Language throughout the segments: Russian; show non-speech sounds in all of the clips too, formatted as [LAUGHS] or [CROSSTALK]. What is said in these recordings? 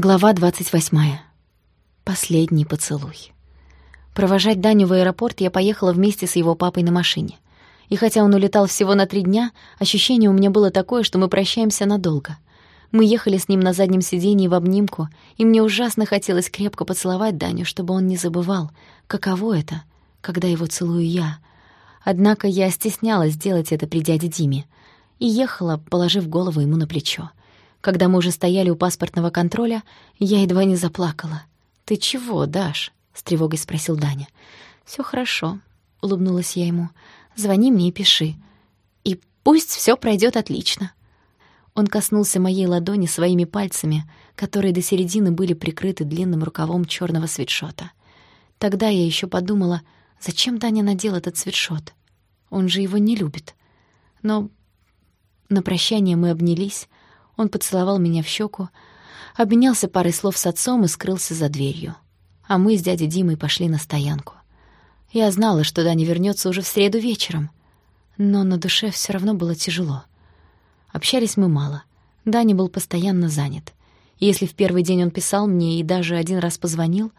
Глава 28. Последний поцелуй. Провожать Даню в аэропорт я поехала вместе с его папой на машине. И хотя он улетал всего на три дня, ощущение у меня было такое, что мы прощаемся надолго. Мы ехали с ним на заднем сиденье в обнимку, и мне ужасно хотелось крепко поцеловать Даню, чтобы он не забывал, каково это, когда его целую я. Однако я стеснялась делать это при дяде Диме и ехала, положив голову ему на плечо. Когда мы уже стояли у паспортного контроля, я едва не заплакала. «Ты чего, Даш?» — с тревогой спросил Даня. Все хорошо», — улыбнулась я ему. «Звони мне и пиши. И пусть все пройдет отлично». Он коснулся моей ладони своими пальцами, которые до середины были прикрыты длинным рукавом черного свитшота. Тогда я еще подумала, зачем Даня надел этот свитшот? Он же его не любит. Но на прощание мы обнялись, он поцеловал меня в щеку, обменялся парой слов с отцом и скрылся за дверью. А мы с дядей Димой пошли на стоянку. Я знала, что Даня вернется уже в среду вечером, но на душе все равно было тяжело. Общались мы мало. Даня был постоянно занят. если в первый день он писал мне и даже один раз позвонил,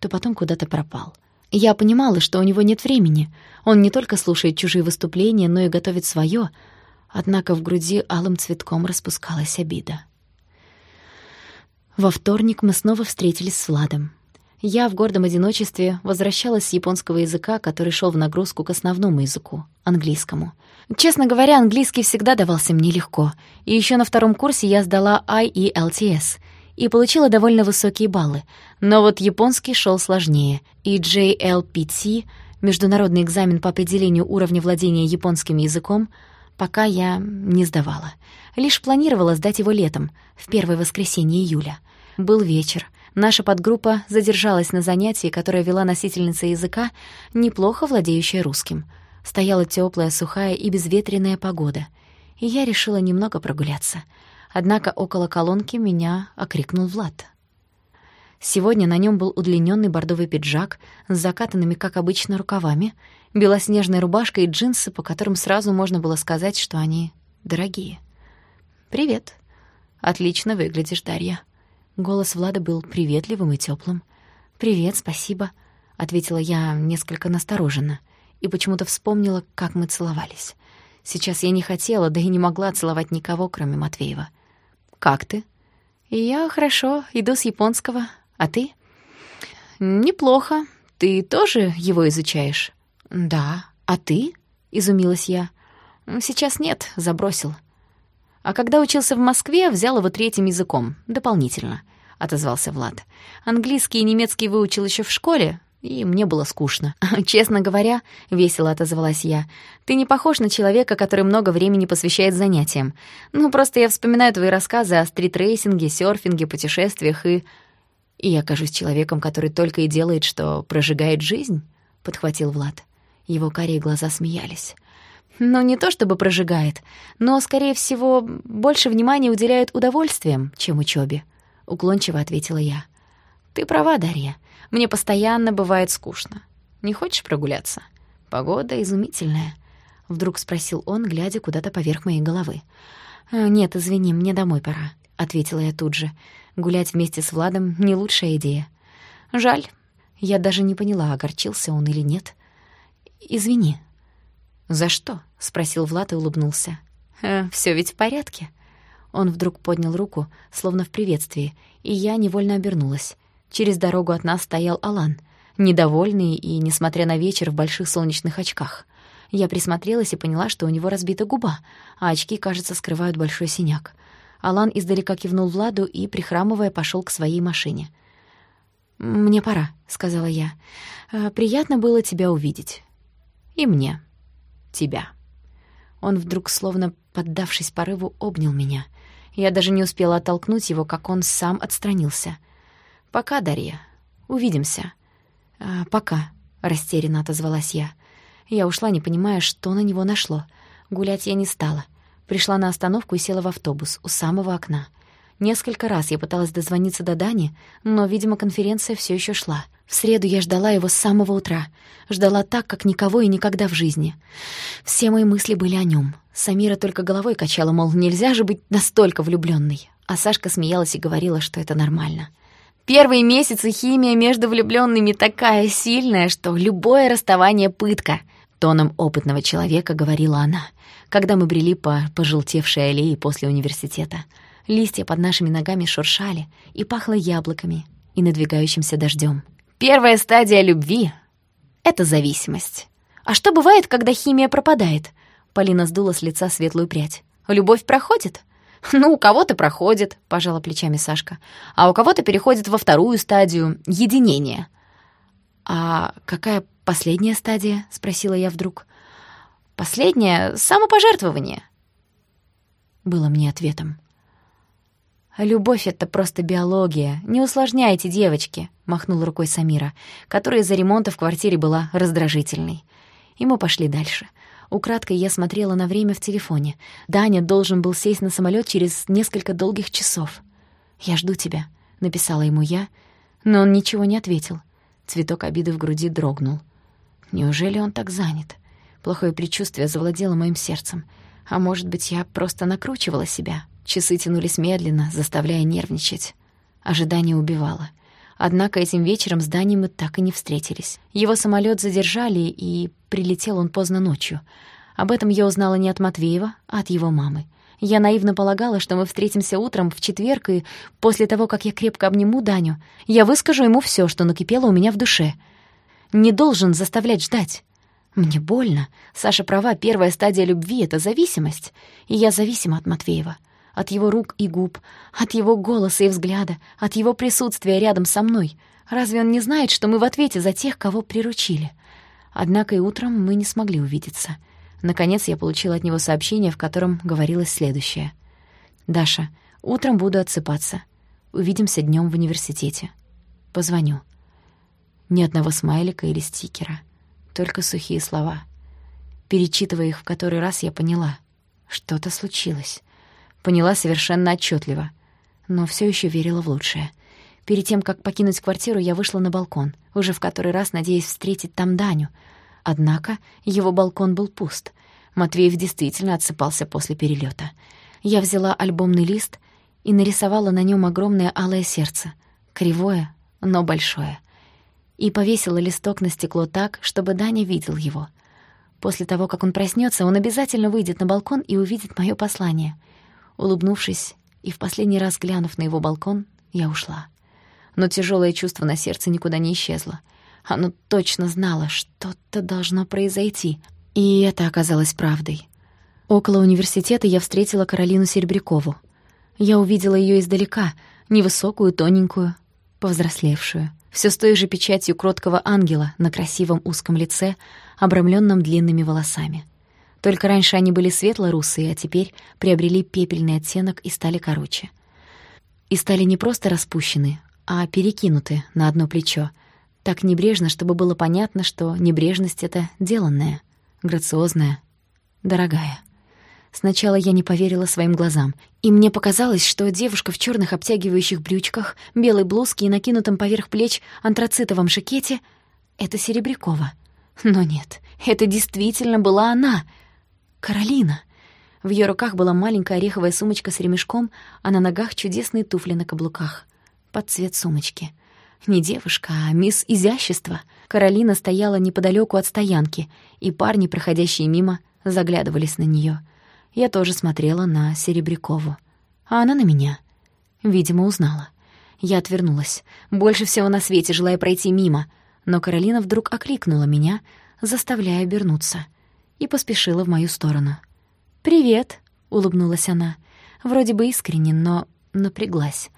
то потом куда-то пропал. Я понимала, что у него нет времени. Он не только слушает чужие выступления, но и готовит свое — Однако в груди алым цветком распускалась обида. Во вторник мы снова встретились с Владом. Я в гордом одиночестве возвращалась с японского языка, который шел в нагрузку к основному языку — английскому. Честно говоря, английский всегда давался мне легко, и еще на втором курсе я сдала IELTS и получила довольно высокие баллы, но вот японский шел сложнее, и JLPT — международный экзамен по определению уровня владения японским языком — Пока я не сдавала. Лишь планировала сдать его летом, в первое воскресенье июля. Был вечер. Наша подгруппа задержалась на занятии, которое вела носительница языка, неплохо владеющая русским. Стояла теплая, сухая и безветренная погода. И я решила немного прогуляться. Однако около колонки меня окрикнул Влад. Сегодня на нем был удлиненный бордовый пиджак с закатанными, как обычно, рукавами, белоснежная рубашка и джинсы, по которым сразу можно было сказать, что они дорогие. «Привет. Отлично выглядишь, Дарья». Голос Влада был приветливым и теплым. «Привет, спасибо», — ответила я несколько настороженно и почему-то вспомнила, как мы целовались. Сейчас я не хотела, да и не могла целовать никого, кроме Матвеева. «Как ты?» «Я хорошо, иду с японского. А ты? Неплохо. Ты тоже его изучаешь? Да. А ты? Изумилась я. Сейчас нет, забросил. А когда учился в Москве, взял его третьим языком, дополнительно, отозвался Влад. Английский и немецкий выучил еще в школе, и мне было скучно. [LAUGHS] Честно говоря, весело отозвалась я. Ты не похож на человека, который много времени посвящает занятиям. Ну, просто я вспоминаю твои рассказы о стритрейсинге, серфинге, путешествиях и и я окажусь человеком, который только и делает, что прожигает жизнь?» — подхватил Влад. Его карие глаза смеялись. «Ну, не то чтобы прожигает, но, скорее всего, больше внимания уделяют удовольствиям, чем учебе», — уклончиво ответила я. «Ты права, Дарья. Мне постоянно бывает скучно. Не хочешь прогуляться? Погода изумительная», — вдруг спросил он, глядя куда-то поверх моей головы. «Э, «Нет, извини, мне домой пора», — ответила я тут же. Гулять вместе с Владом — не лучшая идея. Жаль. Я даже не поняла, огорчился он или нет. «Извини». «За что?» — спросил Влад и улыбнулся. «Э, «Всё ведь в порядке». Он вдруг поднял руку, словно в приветствии, и я невольно обернулась. Через дорогу от нас стоял Алан, недовольный и, несмотря на вечер, в больших солнечных очках. Я присмотрелась и поняла, что у него разбита губа, а очки, кажется, скрывают большой синяк. Алан издалека кивнул Владу и, прихрамывая, пошел к своей машине. «Мне пора», — сказала я. «Э, «Приятно было тебя увидеть». «И мне. Тебя». Он вдруг, словно поддавшись порыву, обнял меня. Я даже не успела оттолкнуть его, как он сам отстранился. «Пока, Дарья. Увидимся». «А, «Пока», — растерянно отозвалась я. Я ушла, не понимая, что на него нашло. Гулять я не стала — Пришла на остановку и села в автобус у самого окна. Несколько раз я пыталась дозвониться до Дани, но, видимо, конференция все еще шла. В среду я ждала его с самого утра. Ждала так, как никого и никогда в жизни. Все мои мысли были о нем. Самира только головой качала, мол, нельзя же быть настолько влюбленной. А Сашка смеялась и говорила, что это нормально. Первые месяцы химия между влюбленными такая сильная, что любое расставание — пытка, тоном опытного человека говорила она, когда мы брели по пожелтевшей аллее после университета. Листья под нашими ногами шуршали, и пахло яблоками и надвигающимся дождем. Первая стадия любви — это зависимость. А что бывает, когда химия пропадает? Полина сдула с лица светлую прядь. Любовь проходит? «Ну, у кого-то проходит», — пожала плечами Сашка, «а у кого-то переходит во вторую стадию — единения». «А какая последняя стадия?» — спросила я вдруг. «Последняя — самопожертвование», — было мне ответом. «Любовь — это просто биология. Не усложняйте, девочки», — махнула рукой Самира, которая из-за ремонта в квартире была раздражительной. И мы пошли дальше. Украдкой я смотрела на время в телефоне. Даня должен был сесть на самолет через несколько долгих часов. «Я жду тебя», — написала ему я, но он ничего не ответил. Цветок обиды в груди дрогнул. Неужели он так занят? Плохое предчувствие завладело моим сердцем. А может быть, я просто накручивала себя? Часы тянулись медленно, заставляя нервничать. Ожидание убивало. Однако этим вечером с Даней мы так и не встретились. Его самолет задержали, и прилетел он поздно ночью. Об этом я узнала не от Матвеева, а от его мамы. Я наивно полагала, что мы встретимся утром в четверг, и после того, как я крепко обниму Даню, я выскажу ему все, что накипело у меня в душе. Не должен заставлять ждать. Мне больно. Саша права, первая стадия любви — это зависимость. И я зависима от Матвеева от его рук и губ, от его голоса и взгляда, от его присутствия рядом со мной. Разве он не знает, что мы в ответе за тех, кого приручили? Однако и утром мы не смогли увидеться. Наконец я получила от него сообщение, в котором говорилось следующее. «Даша, утром буду отсыпаться. Увидимся днем в университете. Позвоню». Ни одного смайлика или стикера. Только сухие слова. Перечитывая их в который раз, я поняла. Что-то случилось поняла совершенно отчетливо, но все еще верила в лучшее. Перед тем, как покинуть квартиру, я вышла на балкон, уже в который раз надеясь встретить там Даню. Однако его балкон был пуст. Матвеев действительно отсыпался после перелета. Я взяла альбомный лист и нарисовала на нем огромное алое сердце, кривое, но большое. И повесила листок на стекло так, чтобы Даня видел его. После того, как он проснется, он обязательно выйдет на балкон и увидит мое послание — Улыбнувшись и в последний раз глянув на его балкон, я ушла. Но тяжелое чувство на сердце никуда не исчезло. Оно точно знало, что-то должно произойти. И это оказалось правдой. Около университета я встретила Каролину Серебрякову. Я увидела ее издалека, невысокую, тоненькую, повзрослевшую, все с той же печатью кроткого ангела на красивом узком лице, обрамленном длинными волосами. Только раньше они были светло-русые, а теперь приобрели пепельный оттенок и стали короче. И стали не просто распущены, а перекинуты на одно плечо. Так небрежно, чтобы было понятно, что небрежность — это деланная, грациозная, дорогая. Сначала я не поверила своим глазам, и мне показалось, что девушка в черных обтягивающих брючках, белой блузке и накинутом поверх плеч антрацитовом жакете — это Серебрякова. Но нет, это действительно была она — Каролина. В ее руках была маленькая ореховая сумочка с ремешком, а на ногах чудесные туфли на каблуках. Под цвет сумочки. Не девушка, а мисс Изящество. Каролина стояла неподалеку от стоянки, и парни, проходящие мимо, заглядывались на нее. Я тоже смотрела на Серебрякову. А она на меня. Видимо, узнала. Я отвернулась, больше всего на свете желая пройти мимо, но Каролина вдруг окликнула меня, заставляя обернуться — и поспешила в мою сторону. «Привет», — улыбнулась она. Вроде бы искренне, но напряглась.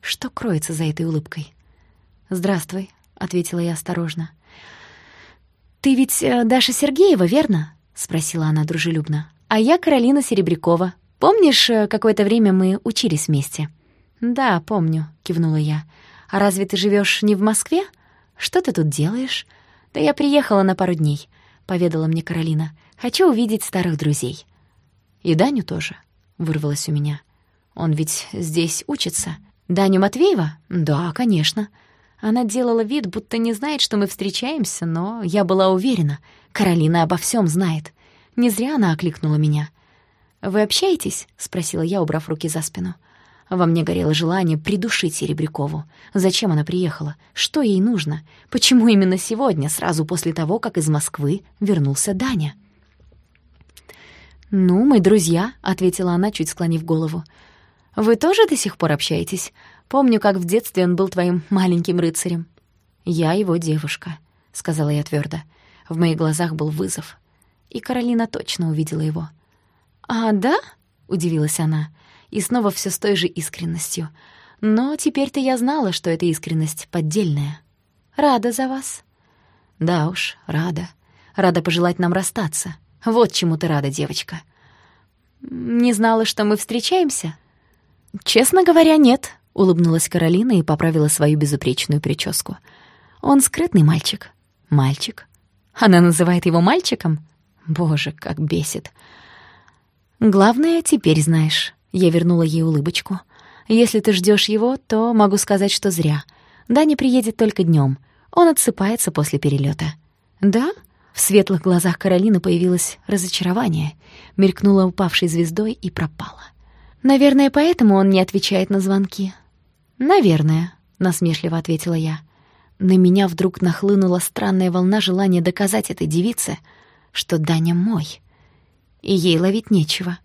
Что кроется за этой улыбкой? «Здравствуй», — ответила я осторожно. «Ты ведь э, Даша Сергеева, верно?» — спросила она дружелюбно. «А я Каролина Серебрякова. Помнишь, э, какое-то время мы учились вместе?» «Да, помню», — кивнула я. «А разве ты живешь не в Москве? Что ты тут делаешь?» «Да я приехала на пару дней», — поведала мне Каролина. Хочу увидеть старых друзей». «И Даню тоже», — вырвалось у меня. «Он ведь здесь учится». «Даню Матвеева?» «Да, конечно». Она делала вид, будто не знает, что мы встречаемся, но я была уверена. Каролина обо всем знает. Не зря она окликнула меня. «Вы общаетесь?» — спросила я, убрав руки за спину. Во мне горело желание придушить Серебрякову. Зачем она приехала? Что ей нужно? Почему именно сегодня, сразу после того, как из Москвы вернулся Даня? «Ну, мы друзья», — ответила она, чуть склонив голову. «Вы тоже до сих пор общаетесь? Помню, как в детстве он был твоим маленьким рыцарем». «Я его девушка», — сказала я твердо. В моих глазах был вызов. И Каролина точно увидела его. «А, да?» — удивилась она. И снова все с той же искренностью. Но теперь-то я знала, что эта искренность поддельная. «Рада за вас». «Да уж, рада. Рада пожелать нам расстаться. Вот чему ты рада, девочка». «Не знала, что мы встречаемся?» «Честно говоря, нет», — улыбнулась Каролина и поправила свою безупречную прическу. «Он скрытный мальчик». «Мальчик?» Она называет его мальчиком? Боже, как бесит. Главное, теперь знаешь. Я вернула ей улыбочку. Если ты ждешь его, то могу сказать, что зря. Даня приедет только днем. Он отсыпается после перелета. Да? В светлых глазах Каролины появилось разочарование, мелькнула упавшей звездой и пропала. Наверное, поэтому он не отвечает на звонки. Наверное, насмешливо ответила я. На меня вдруг нахлынула странная волна желания доказать этой девице, что Даня мой. И ей ловить нечего.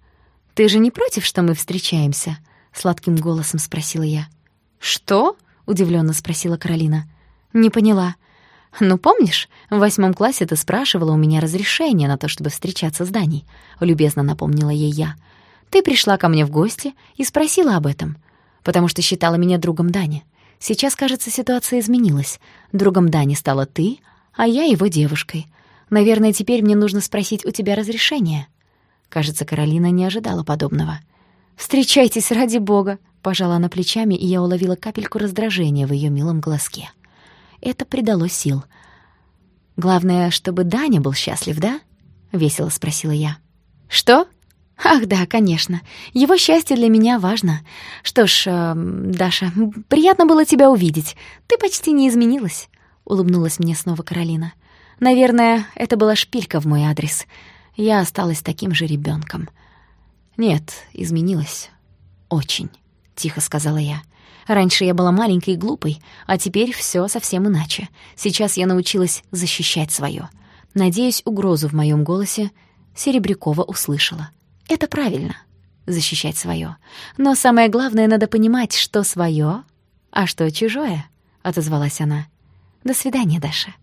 «Ты же не против, что мы встречаемся?» — сладким голосом спросила я. «Что?» — удивленно спросила Каролина. «Не поняла. Ну, помнишь, в восьмом классе ты спрашивала у меня разрешение на то, чтобы встречаться с Даней?» — любезно напомнила ей я. «Ты пришла ко мне в гости и спросила об этом, потому что считала меня другом Дани. Сейчас, кажется, ситуация изменилась. Другом Дани стала ты, а я его девушкой. Наверное, теперь мне нужно спросить у тебя разрешения». Кажется, Каролина не ожидала подобного. «Встречайтесь, ради бога!» — пожала она плечами, и я уловила капельку раздражения в ее милом глазке. Это придало сил. «Главное, чтобы Даня был счастлив, да?» — весело спросила я. «Что?» «Ах, да, конечно. Его счастье для меня важно. Что ж, э, Даша, приятно было тебя увидеть. Ты почти не изменилась», — улыбнулась мне снова Каролина. «Наверное, это была шпилька в мой адрес. Я осталась таким же ребенком. «Нет, изменилась. Очень», — тихо сказала я. «Раньше я была маленькой и глупой, а теперь все совсем иначе. Сейчас я научилась защищать свое. Надеюсь, угрозу в моем голосе Серебрякова услышала. Это правильно — защищать свое. Но самое главное, надо понимать, что свое, а что чужое, — отозвалась она. «До свидания, Даша».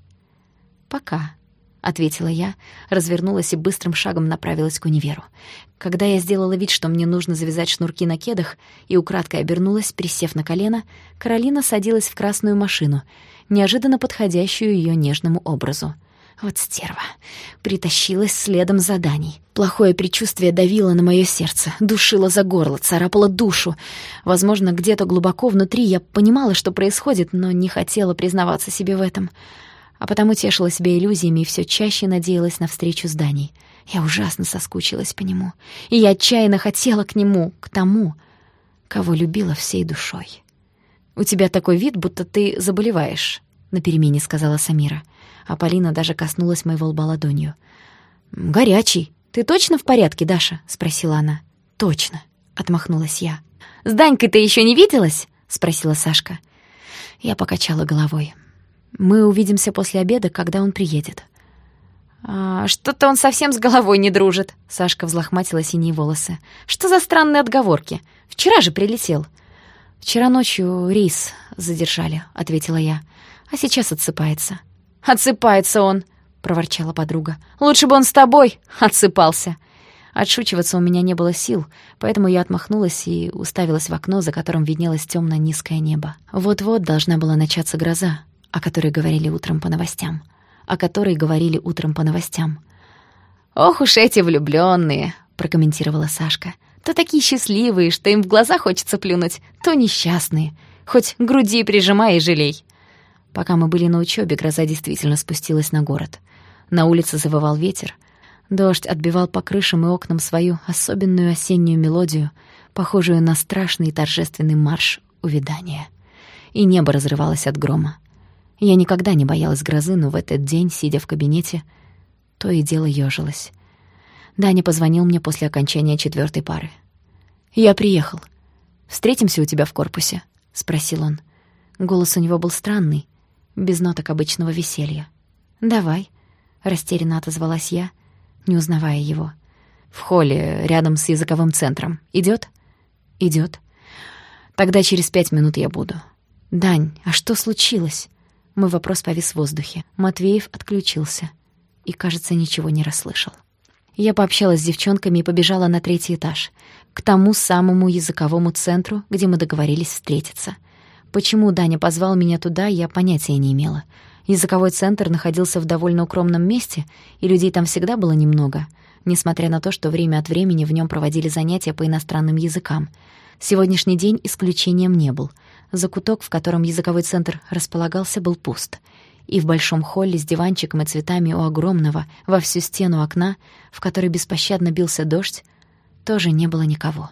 «Пока», — ответила я, развернулась и быстрым шагом направилась к универу. Когда я сделала вид, что мне нужно завязать шнурки на кедах, и украдкой обернулась, присев на колено, Каролина садилась в красную машину, неожиданно подходящую ее нежному образу — вот стерва. Притащилась следом заданий. Плохое предчувствие давило на мое сердце, душило за горло, царапало душу. Возможно, где-то глубоко внутри я понимала, что происходит, но не хотела признаваться себе в этом. А потому тешила себя иллюзиями и все чаще надеялась на встречу с Даней. Я ужасно соскучилась по нему. И я отчаянно хотела к нему, к тому, кого любила всей душой. «У тебя такой вид, будто ты заболеваешь», — на перемене сказала Самира. — а Полина даже коснулась моего лба ладонью. «Горячий. Ты точно в порядке, Даша?» — спросила она. «Точно», — отмахнулась я. «С Данькой ты еще не виделась?» — спросила Сашка. Я покачала головой. «Мы увидимся после обеда, когда он приедет». «А, «Что-то он совсем с головой не дружит», — Сашка взлохматила синие волосы. «Что за странные отговорки? Вчера же прилетел». «Вчера ночью рейс задержали», — ответила я. «А сейчас отсыпается». «Отсыпается он», — проворчала подруга. «Лучше бы он с тобой отсыпался». Отшучиваться у меня не было сил, поэтому я отмахнулась и уставилась в окно, за которым виднелось темно низкое небо. Вот-вот должна была начаться гроза, о которой говорили утром по новостям. О которой говорили утром по новостям. «Ох уж эти влюбленные, прокомментировала Сашка. «То такие счастливые, что им в глаза хочется плюнуть, то несчастные. Хоть груди прижимай и жалей». Пока мы были на учебе, гроза действительно спустилась на город. На улице завывал ветер. Дождь отбивал по крышам и окнам свою особенную осеннюю мелодию, похожую на страшный торжественный марш увядания. И небо разрывалось от грома. Я никогда не боялась грозы, но в этот день, сидя в кабинете, то и дело ёжилась. Даня позвонил мне после окончания четвертой пары. «Я приехал». «Встретимся у тебя в корпусе?» — спросил он. Голос у него был странный, без ноток обычного веселья. «Давай», — растерянно отозвалась я, не узнавая его. «В холле, рядом с языковым центром. Идёт?» «Идёт». «Тогда через пять минут я буду». «Дань, а что случилось?» Мой вопрос повис в воздухе. Матвеев отключился и, кажется, ничего не расслышал. Я пообщалась с девчонками и побежала на третий этаж, к тому самому языковому центру, где мы договорились встретиться. Почему Даня позвал меня туда, я понятия не имела. Языковой центр находился в довольно укромном месте, и людей там всегда было немного, несмотря на то, что время от времени в нем проводили занятия по иностранным языкам. Сегодняшний день исключением не был. Закуток, в котором языковой центр располагался, был пуст. И в большом холле с диванчиком и цветами у огромного во всю стену окна, в который беспощадно бился дождь, тоже не было никого.